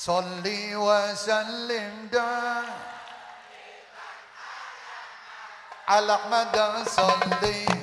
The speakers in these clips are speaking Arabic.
صلي وسلم دائما على أحمد صلي.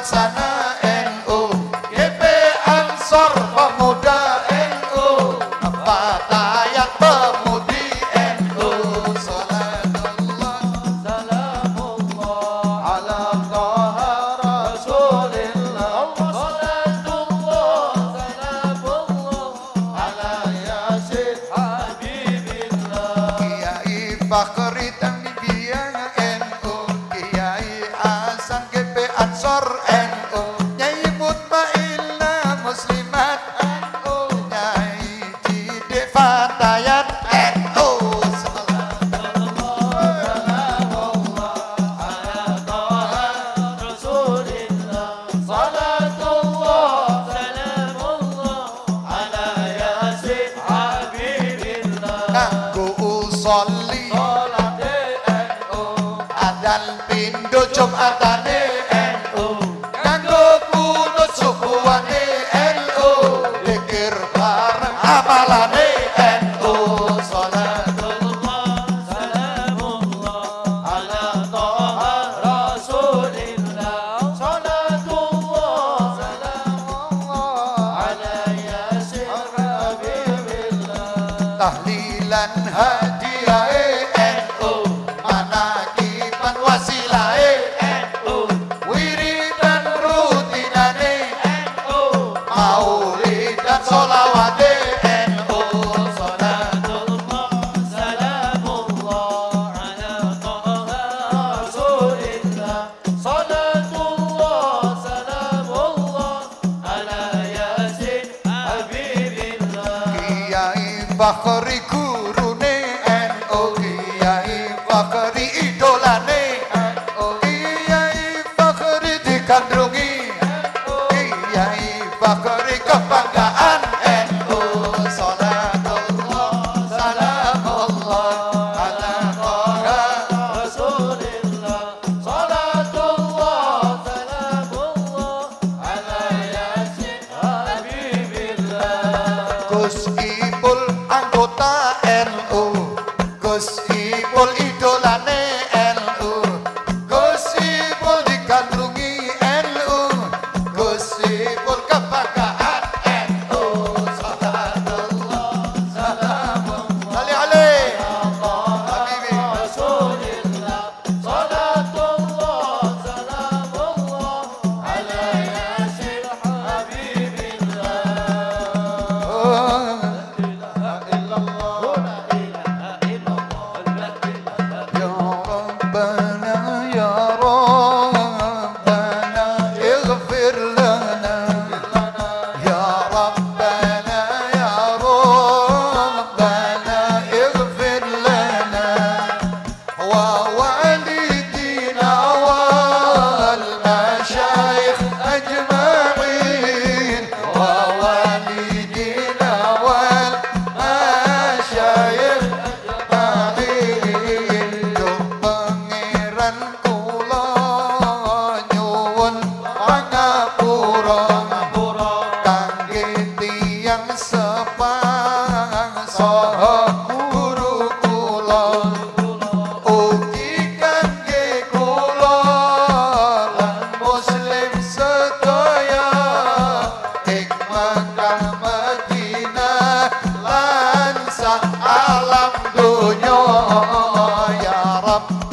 What's that? pindo jumatane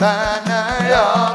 ربنا يا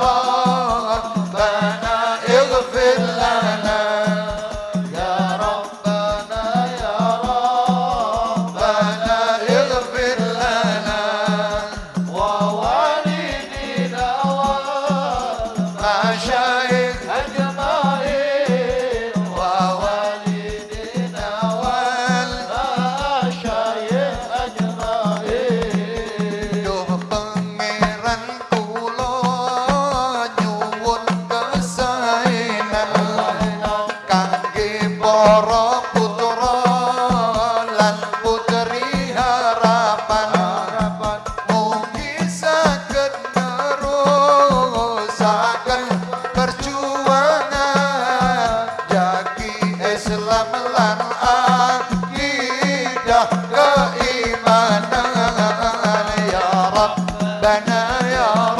거야.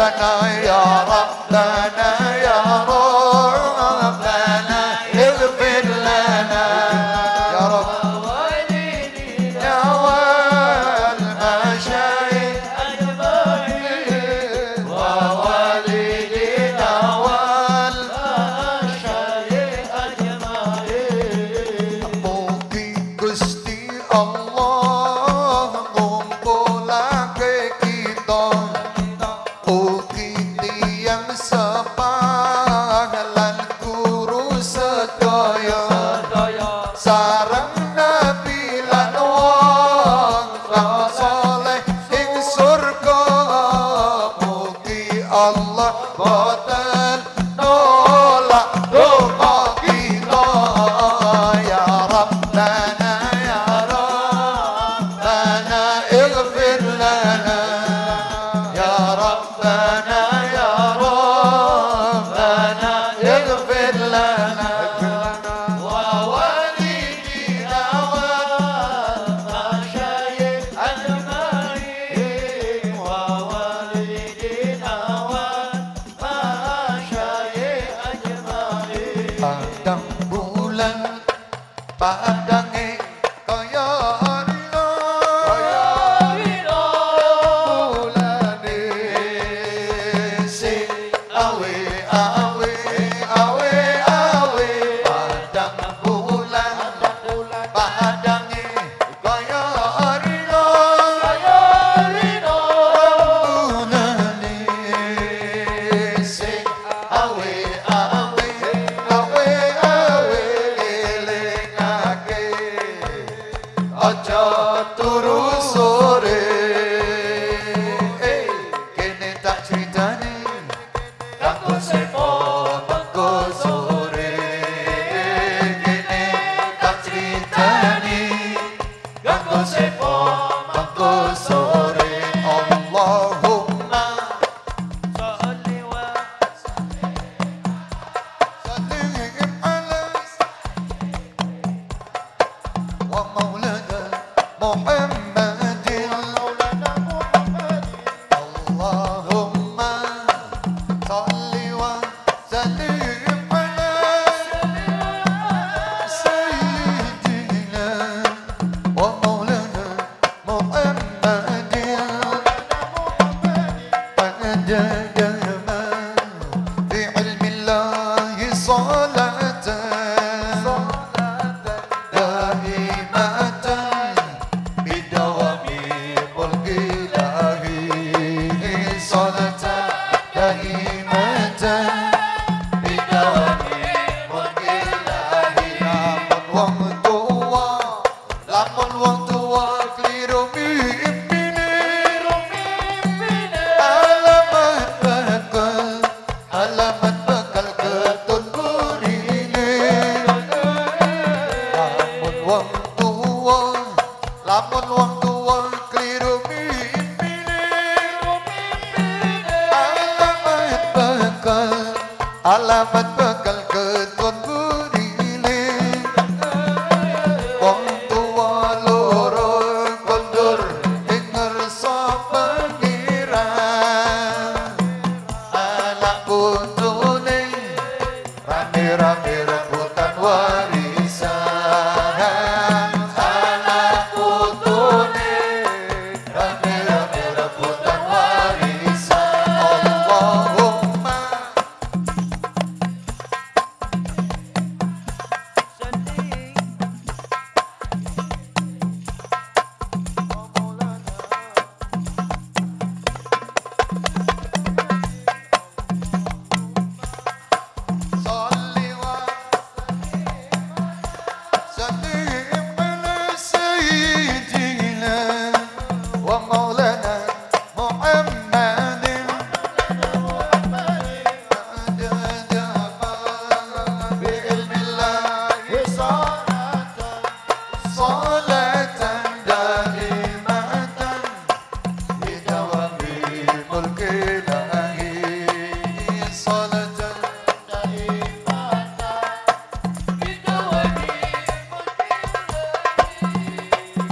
لنا يا ربنا. Alamat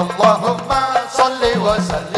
اللهم صل وسلم.